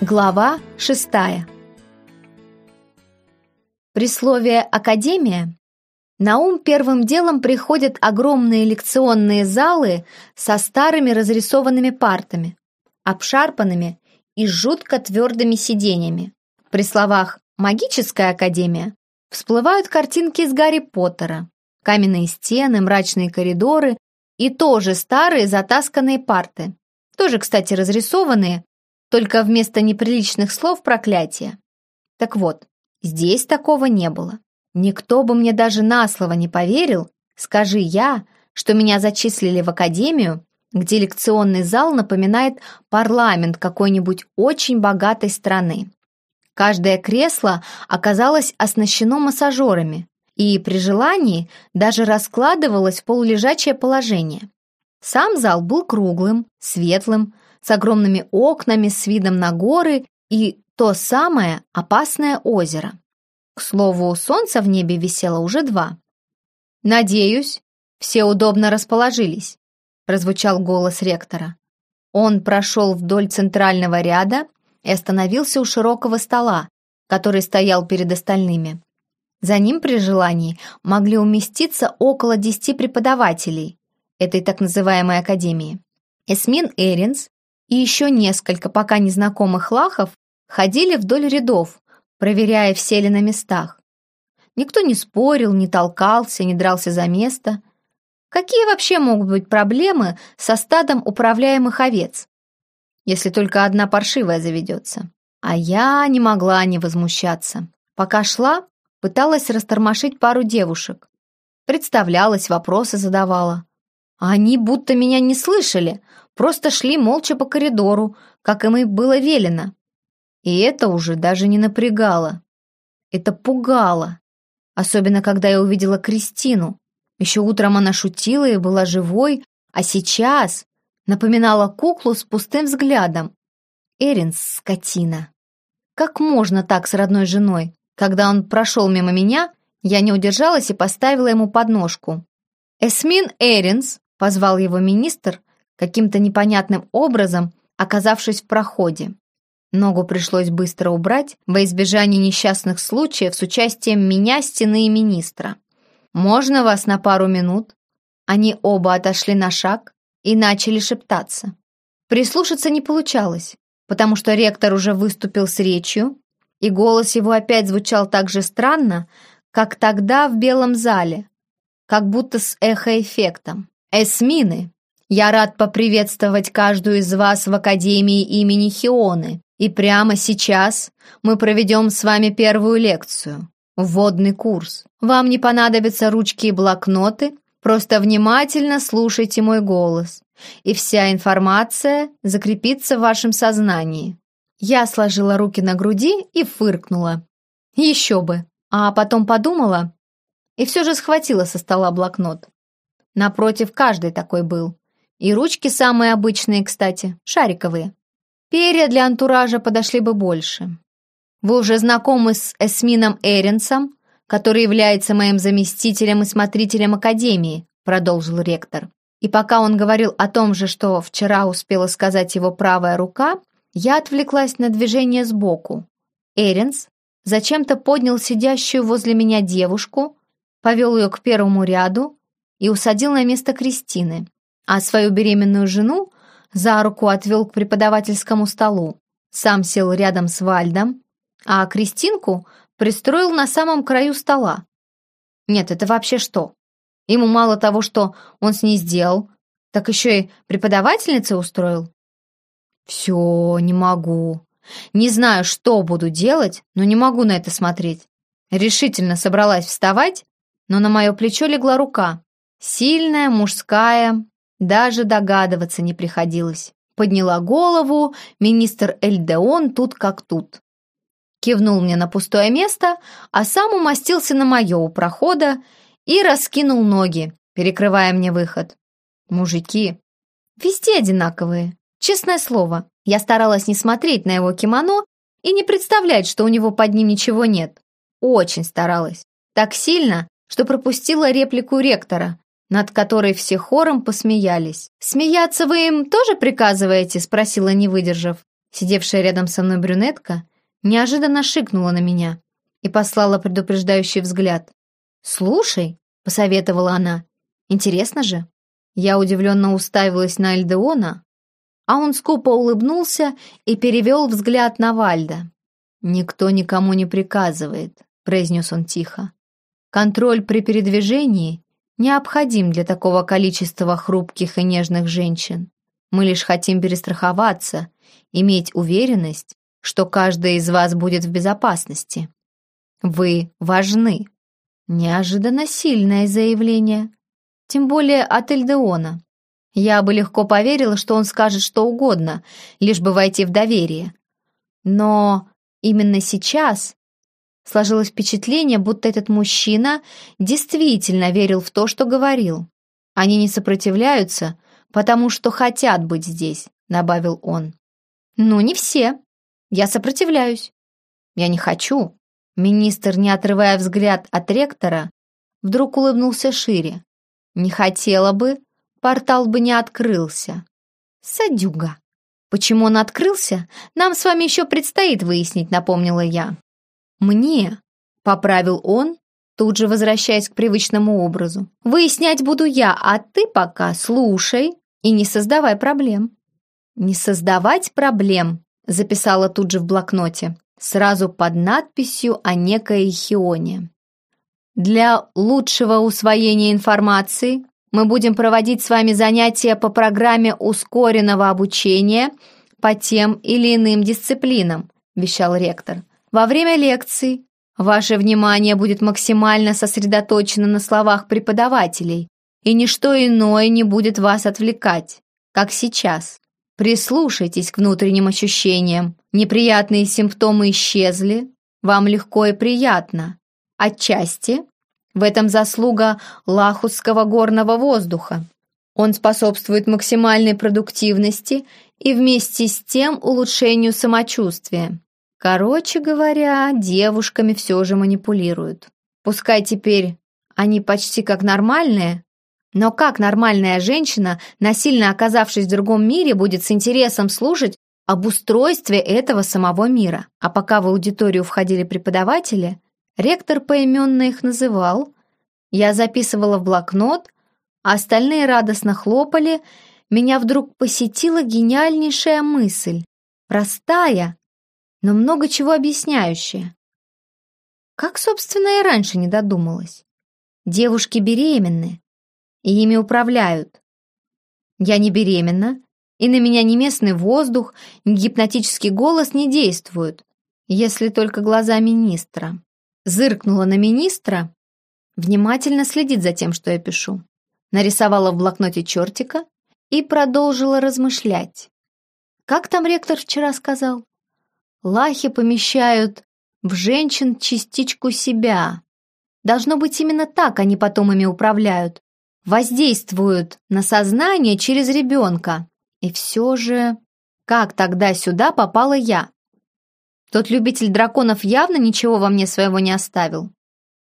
Глава шестая. При слове «академия» на ум первым делом приходят огромные лекционные залы со старыми разрисованными партами, обшарпанными и жутко твердыми сиденьями. При словах «магическая академия» всплывают картинки из Гарри Поттера, каменные стены, мрачные коридоры и тоже старые затасканные парты, тоже, кстати, разрисованные, только вместо неприличных слов проклятие. Так вот, здесь такого не было. Никто бы мне даже на слово не поверил, скажи я, что меня зачислили в академию, где лекционный зал напоминает парламент какой-нибудь очень богатой страны. Каждое кресло оказалось оснащено массажерами и при желании даже раскладывалось в полулежачее положение. Сам зал был круглым, светлым, с огромными окнами, с видом на горы и то самое опасное озеро. К слову, солнца в небе висело уже два. «Надеюсь, все удобно расположились», – прозвучал голос ректора. Он прошел вдоль центрального ряда и остановился у широкого стола, который стоял перед остальными. За ним при желании могли уместиться около десяти преподавателей этой так называемой академии. Эсмин Эринс и еще несколько пока незнакомых лахов ходили вдоль рядов, проверяя, все ли на местах. Никто не спорил, не толкался, не дрался за место. Какие вообще могут быть проблемы со стадом управляемых овец, если только одна паршивая заведется? А я не могла не возмущаться. Пока шла, пыталась растормошить пару девушек. Представлялась, вопросы задавала. А они будто меня не слышали, просто шли молча по коридору, как им и было велено. И это уже даже не напрягало. Это пугало. Особенно, когда я увидела Кристину. Еще утром она шутила и была живой, а сейчас напоминала куклу с пустым взглядом. Эрин, скотина. Как можно так с родной женой? Когда он прошел мимо меня, я не удержалась и поставила ему подножку. «Эсмин Эринс», — позвал его министр, каким-то непонятным образом оказавшись в проходе. Ногу пришлось быстро убрать во избежание несчастных случаев с участием меня, стены и министра. «Можно вас на пару минут?» Они оба отошли на шаг и начали шептаться. Прислушаться не получалось, потому что ректор уже выступил с речью, и голос его опять звучал так же странно, как тогда в белом зале, как будто с эхоэффектом. «Эсмины, я рад поприветствовать каждую из вас в Академии имени Хионы. И прямо сейчас мы проведем с вами первую лекцию. Вводный курс. Вам не понадобятся ручки и блокноты, просто внимательно слушайте мой голос, и вся информация закрепится в вашем сознании. Я сложила руки на груди и фыркнула. Еще бы. А потом подумала и все же схватила со стола блокнот. Напротив каждый такой был. И ручки самые обычные, кстати, шариковые. Перья для антуража подошли бы больше. Вы уже знакомы с Эсмином Эренсом, который является моим заместителем и смотрителем Академии, продолжил ректор. И пока он говорил о том же, что вчера успела сказать его правая рука, я отвлеклась на движение сбоку. Эренс зачем-то поднял сидящую возле меня девушку, повел ее к первому ряду и усадил на место Кристины а свою беременную жену за руку отвел к преподавательскому столу. Сам сел рядом с Вальдом, а Кристинку пристроил на самом краю стола. Нет, это вообще что? Ему мало того, что он с ней сделал, так еще и преподавательница устроил? Все, не могу. Не знаю, что буду делать, но не могу на это смотреть. Решительно собралась вставать, но на мое плечо легла рука. Сильная, мужская, даже догадываться не приходилось. Подняла голову, министр Эльдеон тут как тут. Кивнул мне на пустое место, а сам умостился на мое у прохода и раскинул ноги, перекрывая мне выход. Мужики, везде одинаковые. Честное слово, я старалась не смотреть на его кимоно и не представлять, что у него под ним ничего нет. Очень старалась. Так сильно, что пропустила реплику ректора, над которой все хором посмеялись. «Смеяться вы им тоже приказываете?» — спросила, не выдержав. Сидевшая рядом со мной брюнетка неожиданно шикнула на меня и послала предупреждающий взгляд. «Слушай», — посоветовала она, — «интересно же». Я удивленно уставилась на Альдеона, а он скупо улыбнулся и перевел взгляд на Вальда. «Никто никому не приказывает», — произнес он тихо. «Контроль при передвижении необходим для такого количества хрупких и нежных женщин. Мы лишь хотим перестраховаться, иметь уверенность, что каждая из вас будет в безопасности. Вы важны». Неожиданно сильное заявление, тем более от Эльдеона. Я бы легко поверила, что он скажет что угодно, лишь бы войти в доверие. Но именно сейчас сложилось впечатление, будто этот мужчина действительно верил в то, что говорил. Они не сопротивляются, потому что хотят быть здесь, добавил он. Ну, не все. Я сопротивляюсь. Я не хочу. Министр, не отрывая взгляд от ректора, вдруг улыбнулся шире. Не хотела бы, портал бы не открылся. Садюга. Почему он открылся, нам с вами еще предстоит выяснить, напомнила я. Мне, поправил он, тут же возвращаясь к привычному образу. Выяснять буду я, а ты пока слушай и не создавай проблем. Не создавать проблем, записала тут же в блокноте, сразу под надписью о некой Хионе. Для лучшего усвоения информации мы будем проводить с вами занятия по программе ускоренного обучения по тем или иным дисциплинам», – вещал ректор. «Во время лекций ваше внимание будет максимально сосредоточено на словах преподавателей, и ничто иное не будет вас отвлекать, как сейчас. Прислушайтесь к внутренним ощущениям. Неприятные симптомы исчезли, вам легко и приятно. Отчасти в этом заслуга лахусского горного воздуха. Он способствует максимальной продуктивности и вместе с тем улучшению самочувствия. Короче говоря, девушками все же манипулируют. Пускай теперь они почти как нормальные, но как нормальная женщина, насильно оказавшись в другом мире, будет с интересом слушать об устройстве этого самого мира? А пока в аудиторию входили преподаватели, Ректор поименно их называл. Я записывала в блокнот, а остальные радостно хлопали. Меня вдруг посетила гениальнейшая мысль. Простая, но много чего объясняющая. Как, собственно, я раньше не додумалась. Девушки беременны, и ими управляют. Я не беременна, и на меня ни местный воздух, ни гипнотический голос не действуют, если только глаза министра зыркнула на министра, внимательно следит за тем, что я пишу, нарисовала в блокноте чертика и продолжила размышлять. Как там ректор вчера сказал? Лахи помещают в женщин частичку себя. Должно быть именно так они потом ими управляют. Воздействуют на сознание через ребенка. И все же, как тогда сюда попала я? Тот любитель драконов явно ничего во мне своего не оставил.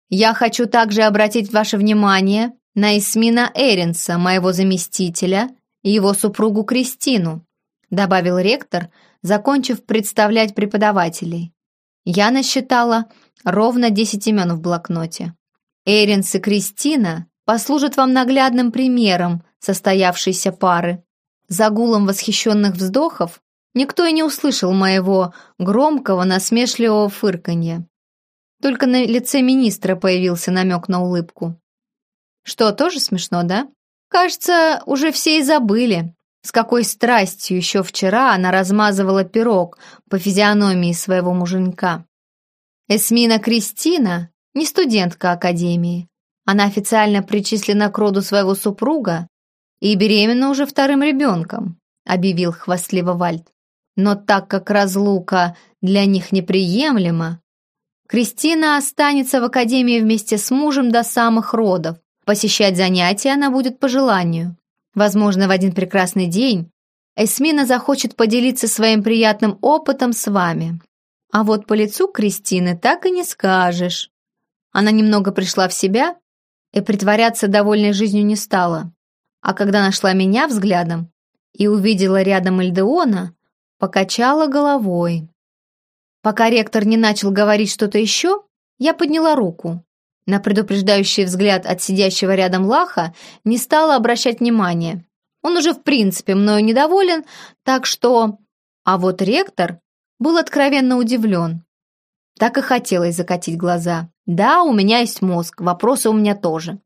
Я хочу также обратить ваше внимание на Исмина Эринса, моего заместителя, и его супругу Кристину, добавил ректор, закончив представлять преподавателей. Я насчитала ровно 10 имен в блокноте. Эринс и Кристина послужат вам наглядным примером состоявшейся пары. За гулом восхищенных вздохов Никто и не услышал моего громкого, насмешливого фырканья. Только на лице министра появился намек на улыбку. Что, тоже смешно, да? Кажется, уже все и забыли, с какой страстью еще вчера она размазывала пирог по физиономии своего муженька. Эсмина Кристина не студентка академии. Она официально причислена к роду своего супруга и беременна уже вторым ребенком, объявил хвастливо Вальд. Но так как разлука для них неприемлема, Кристина останется в академии вместе с мужем до самых родов. Посещать занятия она будет по желанию. Возможно, в один прекрасный день Эсмина захочет поделиться своим приятным опытом с вами. А вот по лицу Кристины так и не скажешь. Она немного пришла в себя и притворяться довольной жизнью не стала. А когда нашла меня взглядом и увидела рядом Эльдеона, покачала головой. Пока ректор не начал говорить что-то еще, я подняла руку. На предупреждающий взгляд от сидящего рядом Лаха не стала обращать внимания. Он уже в принципе мною недоволен, так что... А вот ректор был откровенно удивлен. Так и хотелось закатить глаза. Да, у меня есть мозг, вопросы у меня тоже.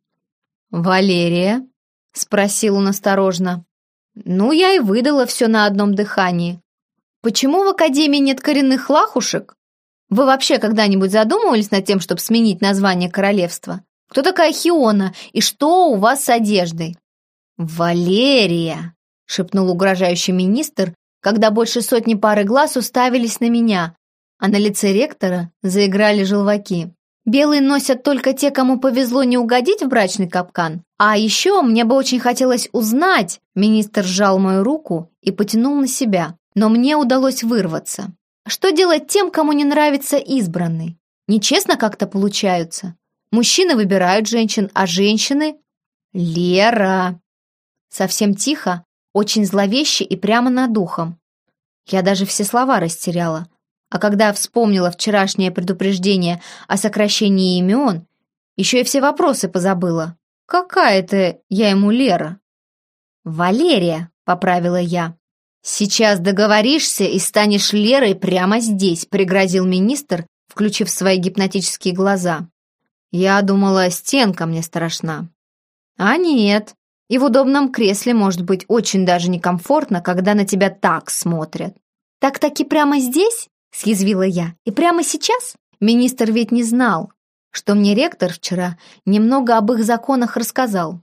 «Валерия?» — спросил он осторожно. Ну, я и выдала все на одном дыхании. Почему в Академии нет коренных лахушек? Вы вообще когда-нибудь задумывались над тем, чтобы сменить название королевства? Кто такая Хиона и что у вас с одеждой? Валерия, шепнул угрожающий министр, когда больше сотни пары глаз уставились на меня, а на лице ректора заиграли желваки. Белые носят только те, кому повезло не угодить в брачный капкан. А еще мне бы очень хотелось узнать. Министр сжал мою руку и потянул на себя, но мне удалось вырваться. Что делать тем, кому не нравится избранный? Нечестно как-то получаются. Мужчины выбирают женщин, а женщины... Лера! Совсем тихо, очень зловеще и прямо над духом. Я даже все слова растеряла. А когда вспомнила вчерашнее предупреждение о сокращении имен, еще и все вопросы позабыла. Какая это я ему Лера? Валерия, поправила я. Сейчас договоришься и станешь Лерой прямо здесь, пригрозил министр, включив свои гипнотические глаза. Я думала, стенка мне страшна. А нет, и в удобном кресле может быть очень даже некомфортно, когда на тебя так смотрят. Так-таки прямо здесь? съязвила я. «И прямо сейчас?» Министр ведь не знал, что мне ректор вчера немного об их законах рассказал.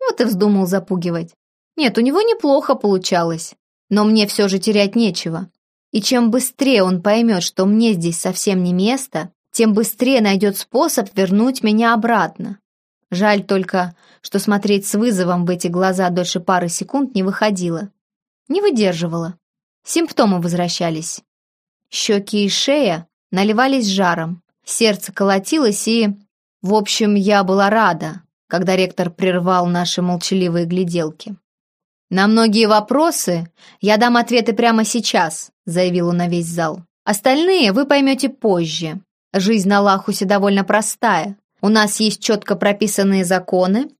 Вот и вздумал запугивать. Нет, у него неплохо получалось, но мне все же терять нечего. И чем быстрее он поймет, что мне здесь совсем не место, тем быстрее найдет способ вернуть меня обратно. Жаль только, что смотреть с вызовом в эти глаза дольше пары секунд не выходило. Не выдерживала. Симптомы возвращались. Щеки и шея наливались жаром, сердце колотилось и... В общем, я была рада, когда ректор прервал наши молчаливые гляделки. «На многие вопросы я дам ответы прямо сейчас», заявил он на весь зал. «Остальные вы поймете позже. Жизнь на Лахусе довольно простая. У нас есть четко прописанные законы,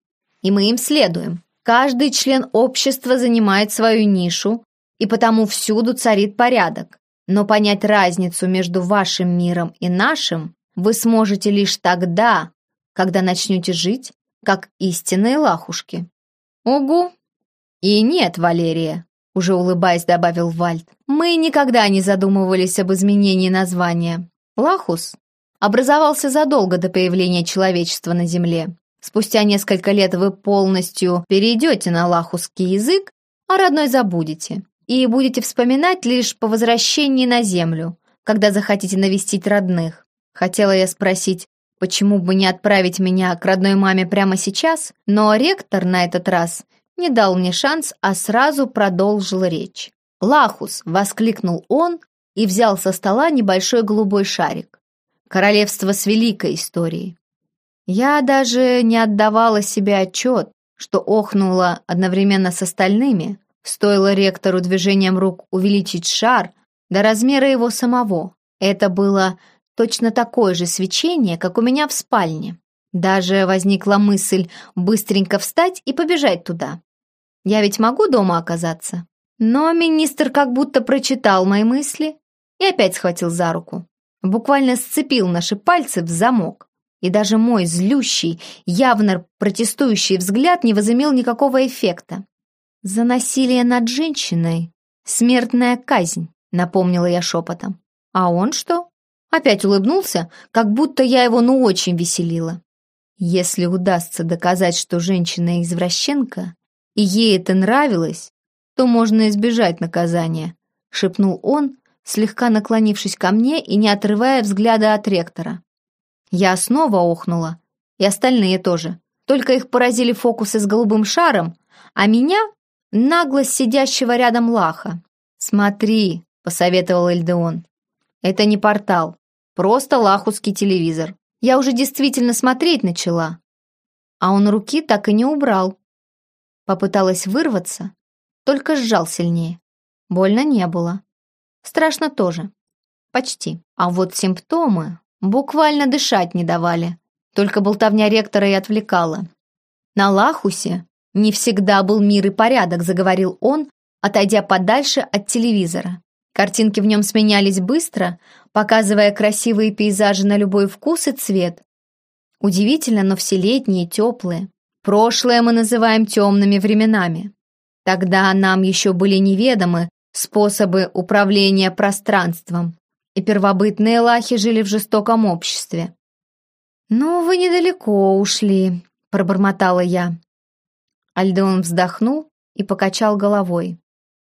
и мы им следуем. Каждый член общества занимает свою нишу, и потому всюду царит порядок. Но понять разницу между вашим миром и нашим вы сможете лишь тогда, когда начнете жить, как истинные лахушки. Угу. И нет, Валерия, уже улыбаясь, добавил Вальд. Мы никогда не задумывались об изменении названия. Лахус образовался задолго до появления человечества на Земле. Спустя несколько лет вы полностью перейдете на лахусский язык, а родной забудете и будете вспоминать лишь по возвращении на землю, когда захотите навестить родных. Хотела я спросить, почему бы не отправить меня к родной маме прямо сейчас, но ректор на этот раз не дал мне шанс, а сразу продолжил речь. «Лахус!» — воскликнул он и взял со стола небольшой голубой шарик. «Королевство с великой историей». Я даже не отдавала себе отчет, что охнула одновременно с остальными, Стоило ректору движением рук увеличить шар до размера его самого. Это было точно такое же свечение, как у меня в спальне. Даже возникла мысль быстренько встать и побежать туда. Я ведь могу дома оказаться. Но министр как будто прочитал мои мысли и опять схватил за руку. Буквально сцепил наши пальцы в замок. И даже мой злющий, явно протестующий взгляд не возымел никакого эффекта. «За насилие над женщиной смертная казнь», — напомнила я шепотом. «А он что?» Опять улыбнулся, как будто я его ну очень веселила. «Если удастся доказать, что женщина извращенка, и ей это нравилось, то можно избежать наказания», — шепнул он, слегка наклонившись ко мне и не отрывая взгляда от ректора. Я снова охнула, и остальные тоже. Только их поразили фокусы с голубым шаром, а меня наглость сидящего рядом Лаха. «Смотри», — посоветовал Эльдеон. «Это не портал, просто лахусский телевизор. Я уже действительно смотреть начала». А он руки так и не убрал. Попыталась вырваться, только сжал сильнее. Больно не было. Страшно тоже. Почти. А вот симптомы буквально дышать не давали. Только болтовня ректора и отвлекала. На Лахусе не всегда был мир и порядок, заговорил он, отойдя подальше от телевизора. Картинки в нем сменялись быстро, показывая красивые пейзажи на любой вкус и цвет. Удивительно, но все летние, теплые. Прошлое мы называем темными временами. Тогда нам еще были неведомы способы управления пространством, и первобытные лахи жили в жестоком обществе. «Ну, вы недалеко ушли», — пробормотала я. Альдеон вздохнул и покачал головой.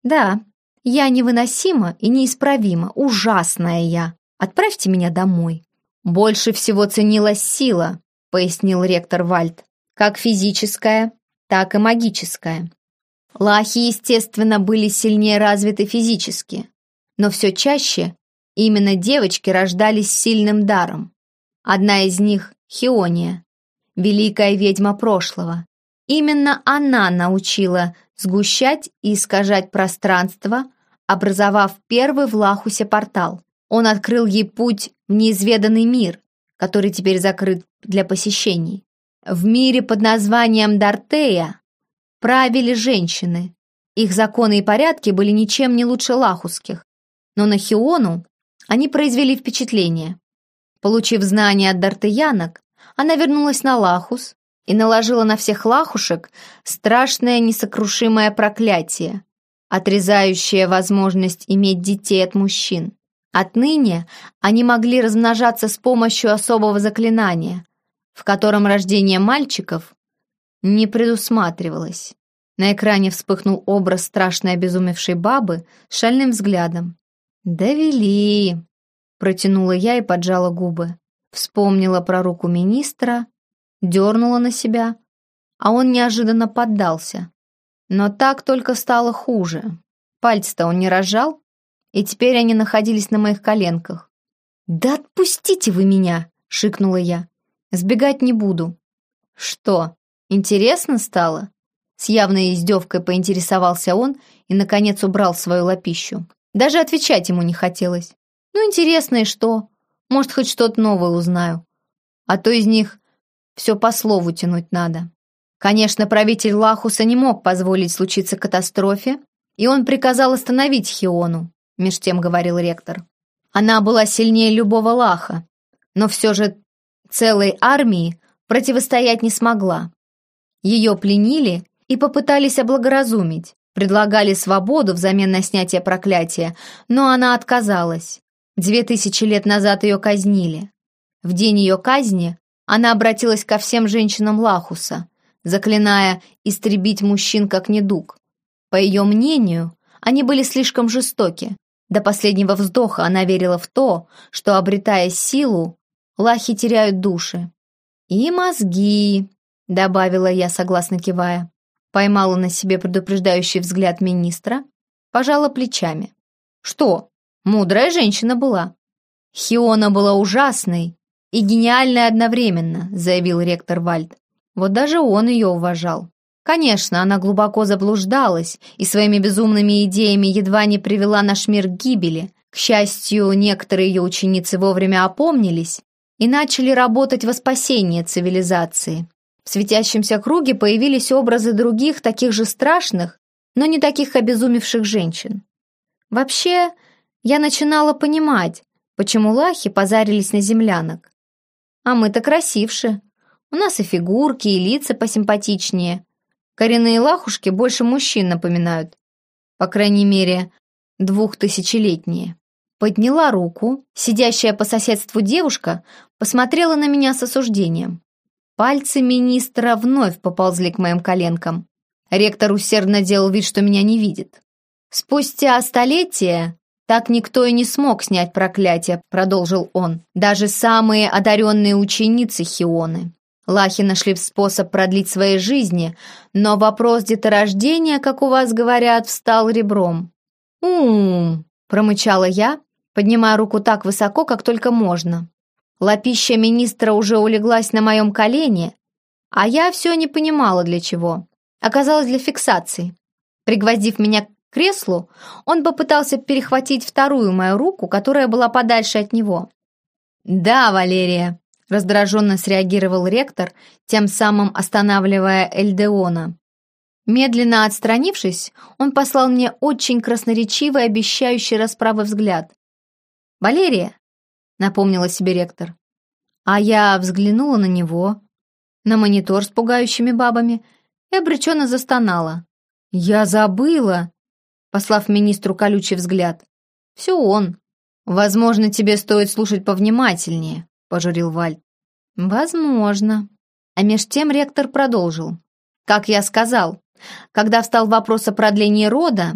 «Да, я невыносима и неисправима, ужасная я. Отправьте меня домой». «Больше всего ценилась сила», — пояснил ректор Вальд. «Как физическая, так и магическая. Лахи, естественно, были сильнее развиты физически, но все чаще именно девочки рождались с сильным даром. Одна из них — Хиония, великая ведьма прошлого. Именно она научила сгущать и искажать пространство, образовав первый в Лахусе портал. Он открыл ей путь в неизведанный мир, который теперь закрыт для посещений. В мире под названием Дартея правили женщины. Их законы и порядки были ничем не лучше лахусских. Но на Хиону они произвели впечатление. Получив знания от дартеянок, она вернулась на Лахус и наложила на всех лахушек страшное несокрушимое проклятие, отрезающее возможность иметь детей от мужчин. Отныне они могли размножаться с помощью особого заклинания, в котором рождение мальчиков не предусматривалось. На экране вспыхнул образ страшной обезумевшей бабы с шальным взглядом. «Довели!» — протянула я и поджала губы. Вспомнила про руку министра, дернула на себя, а он неожиданно поддался. Но так только стало хуже. Пальцы-то он не разжал, и теперь они находились на моих коленках. «Да отпустите вы меня!» — шикнула я. «Сбегать не буду». «Что, интересно стало?» С явной издевкой поинтересовался он и, наконец, убрал свою лапищу. Даже отвечать ему не хотелось. Ну, интересно, и что? Может, хоть что-то новое узнаю. А то из них все по слову тянуть надо. Конечно, правитель Лахуса не мог позволить случиться катастрофе, и он приказал остановить Хиону, меж тем говорил ректор. Она была сильнее любого Лаха, но все же целой армии противостоять не смогла. Ее пленили и попытались облагоразумить, предлагали свободу взамен на снятие проклятия, но она отказалась. Две тысячи лет назад ее казнили. В день ее казни она обратилась ко всем женщинам Лахуса, заклиная истребить мужчин как недуг. По ее мнению, они были слишком жестоки. До последнего вздоха она верила в то, что, обретая силу, лахи теряют души. «И мозги», — добавила я, согласно кивая. Поймала на себе предупреждающий взгляд министра, пожала плечами. Что? Мудрая женщина была. Хиона была ужасной и гениальной одновременно, заявил ректор Вальд. Вот даже он ее уважал. Конечно, она глубоко заблуждалась и своими безумными идеями едва не привела наш мир к гибели. К счастью, некоторые ее ученицы вовремя опомнились и начали работать во спасение цивилизации. В светящемся круге появились образы других, таких же страшных, но не таких обезумевших женщин. Вообще, я начинала понимать, почему лахи позарились на землянок. А мы-то красивше. У нас и фигурки, и лица посимпатичнее. Коренные лахушки больше мужчин напоминают. По крайней мере, двухтысячелетние. Подняла руку, сидящая по соседству девушка посмотрела на меня с осуждением. Пальцы министра вновь поползли к моим коленкам. Ректор усердно делал вид, что меня не видит. «Спустя столетия так никто и не смог снять проклятие», — продолжил он. «Даже самые одаренные ученицы Хионы. Лахи нашли способ продлить свои жизни, но вопрос деторождения, как у вас говорят, встал ребром». «Ум», — промычала я, поднимая руку так высоко, как только можно. Лапища министра уже улеглась на моем колене, а я все не понимала для чего. Оказалось, для фиксации. Пригвоздив меня к креслу, он попытался перехватить вторую мою руку, которая была подальше от него. «Да, Валерия», — раздраженно среагировал ректор, тем самым останавливая Эльдеона. Медленно отстранившись, он послал мне очень красноречивый, обещающий расправы взгляд. «Валерия», — напомнила себе ректор. А я взглянула на него, на монитор с пугающими бабами, и обреченно застонала. «Я забыла!» послав министру колючий взгляд. «Все он. Возможно, тебе стоит слушать повнимательнее», — пожурил Вальд. «Возможно». А меж тем ректор продолжил. «Как я сказал, когда встал вопрос о продлении рода,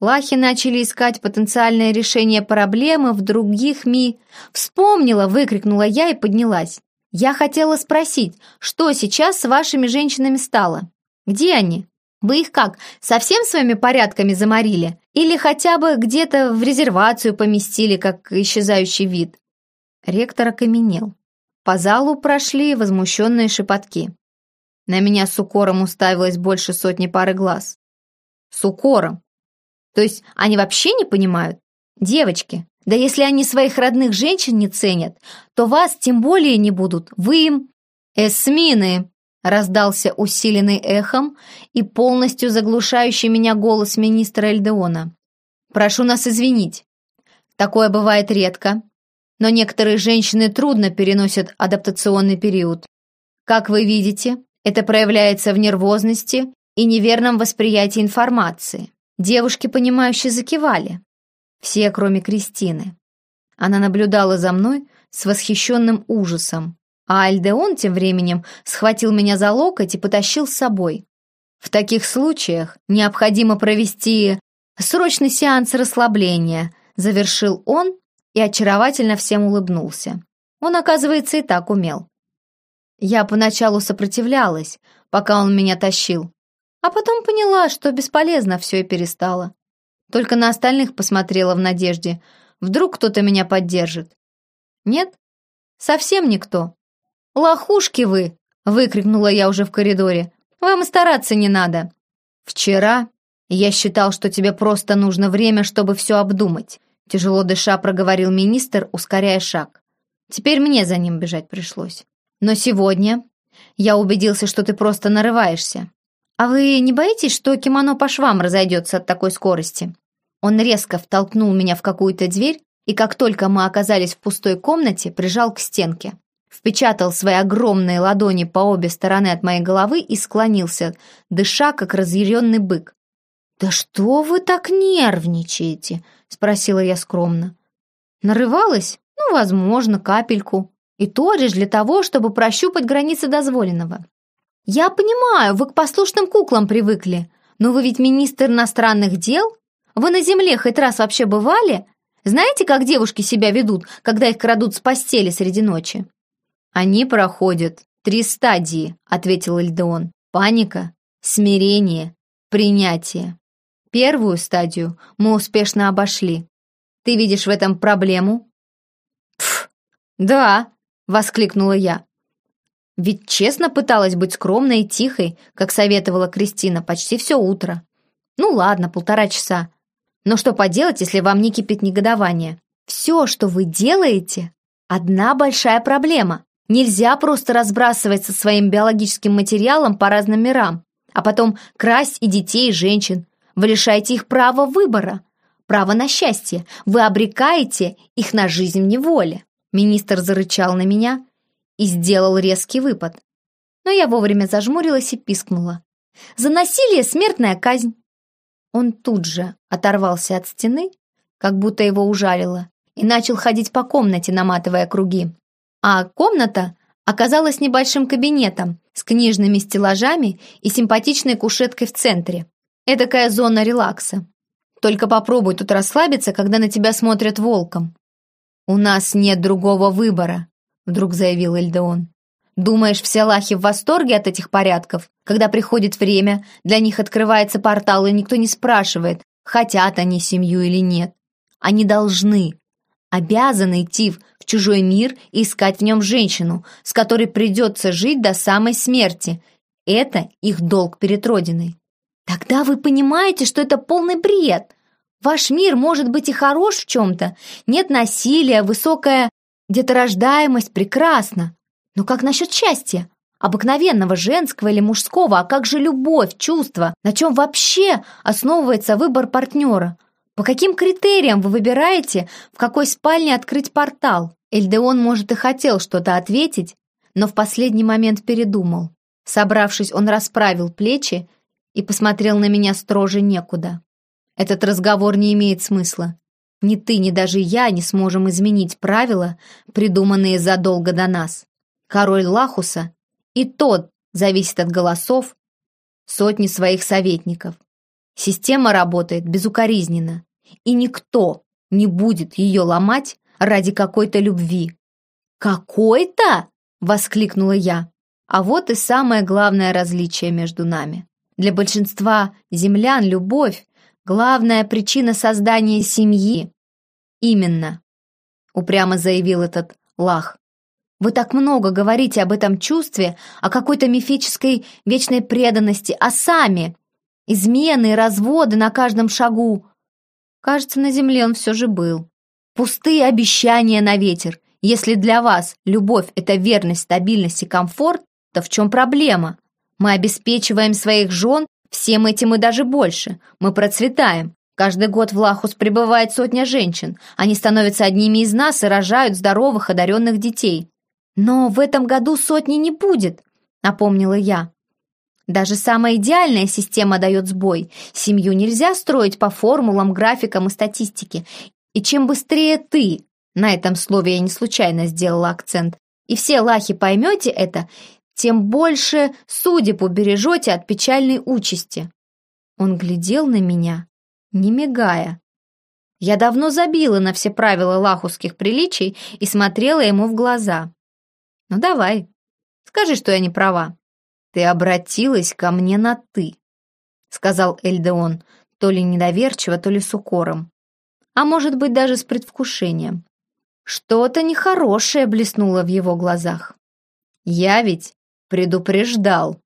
лахи начали искать потенциальное решение проблемы в других ми... Вспомнила, выкрикнула я и поднялась. Я хотела спросить, что сейчас с вашими женщинами стало? Где они? Вы их как, совсем своими порядками заморили? Или хотя бы где-то в резервацию поместили, как исчезающий вид?» Ректор окаменел. По залу прошли возмущенные шепотки. На меня с укором уставилось больше сотни пары глаз. С укором? То есть они вообще не понимают? Девочки, да если они своих родных женщин не ценят, то вас тем более не будут. Вы им... Эсмины! раздался усиленный эхом и полностью заглушающий меня голос министра Эльдеона. «Прошу нас извинить. Такое бывает редко, но некоторые женщины трудно переносят адаптационный период. Как вы видите, это проявляется в нервозности и неверном восприятии информации. Девушки, понимающие, закивали. Все, кроме Кристины. Она наблюдала за мной с восхищенным ужасом, а Альдеон тем временем схватил меня за локоть и потащил с собой. В таких случаях необходимо провести срочный сеанс расслабления, завершил он и очаровательно всем улыбнулся. Он, оказывается, и так умел. Я поначалу сопротивлялась, пока он меня тащил, а потом поняла, что бесполезно все и перестала. Только на остальных посмотрела в надежде, вдруг кто-то меня поддержит. Нет, совсем никто. «Лохушки вы!» — выкрикнула я уже в коридоре. «Вам и стараться не надо!» «Вчера я считал, что тебе просто нужно время, чтобы все обдумать», — тяжело дыша проговорил министр, ускоряя шаг. Теперь мне за ним бежать пришлось. «Но сегодня я убедился, что ты просто нарываешься. А вы не боитесь, что кимоно по швам разойдется от такой скорости?» Он резко втолкнул меня в какую-то дверь, и как только мы оказались в пустой комнате, прижал к стенке впечатал свои огромные ладони по обе стороны от моей головы и склонился, дыша, как разъяренный бык. «Да что вы так нервничаете?» — спросила я скромно. «Нарывалась? Ну, возможно, капельку. И то лишь для того, чтобы прощупать границы дозволенного. Я понимаю, вы к послушным куклам привыкли, но вы ведь министр иностранных дел? Вы на земле хоть раз вообще бывали? Знаете, как девушки себя ведут, когда их крадут с постели среди ночи?» «Они проходят три стадии», — ответил Эльдеон. «Паника, смирение, принятие. Первую стадию мы успешно обошли. Ты видишь в этом проблему?» «Пф, да», — воскликнула я. Ведь честно пыталась быть скромной и тихой, как советовала Кристина, почти все утро. Ну ладно, полтора часа. Но что поделать, если вам не кипит негодование? Все, что вы делаете, одна большая проблема. Нельзя просто разбрасываться своим биологическим материалом по разным мирам, а потом красть и детей, и женщин. Вы лишаете их права выбора, права на счастье. Вы обрекаете их на жизнь в неволе. Министр зарычал на меня и сделал резкий выпад. Но я вовремя зажмурилась и пискнула. «За насилие смертная казнь!» Он тут же оторвался от стены, как будто его ужалило, и начал ходить по комнате, наматывая круги а комната оказалась небольшим кабинетом с книжными стеллажами и симпатичной кушеткой в центре. Эдакая зона релакса. Только попробуй тут расслабиться, когда на тебя смотрят волком. «У нас нет другого выбора», — вдруг заявил Эльдеон. «Думаешь, все лахи в восторге от этих порядков? Когда приходит время, для них открывается портал, и никто не спрашивает, хотят они семью или нет. Они должны, обязаны идти в чужой мир и искать в нем женщину, с которой придется жить до самой смерти. Это их долг перед Родиной. Тогда вы понимаете, что это полный бред. Ваш мир может быть и хорош в чем-то. Нет насилия, высокая деторождаемость, прекрасно. Но как насчет счастья? Обыкновенного, женского или мужского, а как же любовь, чувства? На чем вообще основывается выбор партнера? По каким критериям вы выбираете, в какой спальне открыть портал? Эльдеон, может, и хотел что-то ответить, но в последний момент передумал. Собравшись, он расправил плечи и посмотрел на меня строже некуда. Этот разговор не имеет смысла. Ни ты, ни даже я не сможем изменить правила, придуманные задолго до нас. Король Лахуса и тот зависит от голосов сотни своих советников. Система работает безукоризненно, и никто не будет ее ломать ради какой-то любви. «Какой-то?» — воскликнула я. А вот и самое главное различие между нами. Для большинства землян любовь — главная причина создания семьи. Именно, упрямо заявил этот лах. Вы так много говорите об этом чувстве, о какой-то мифической вечной преданности, а сами измены и разводы на каждом шагу. Кажется, на земле он все же был. Пустые обещания на ветер. Если для вас любовь — это верность, стабильность и комфорт, то в чем проблема? Мы обеспечиваем своих жен всем этим и даже больше. Мы процветаем. Каждый год в Лахус прибывает сотня женщин. Они становятся одними из нас и рожают здоровых, одаренных детей. «Но в этом году сотни не будет», — напомнила я. Даже самая идеальная система дает сбой. Семью нельзя строить по формулам, графикам и статистике. И чем быстрее ты, на этом слове я не случайно сделала акцент, и все лахи поймете это, тем больше судеб убережете от печальной участи. Он глядел на меня, не мигая. Я давно забила на все правила лахусских приличий и смотрела ему в глаза. Ну давай, скажи, что я не права. Ты обратилась ко мне на «ты», сказал Эльдеон, то ли недоверчиво, то ли с укором. А может быть, даже с предвкушением. Что-то нехорошее блеснуло в его глазах. Я ведь предупреждал.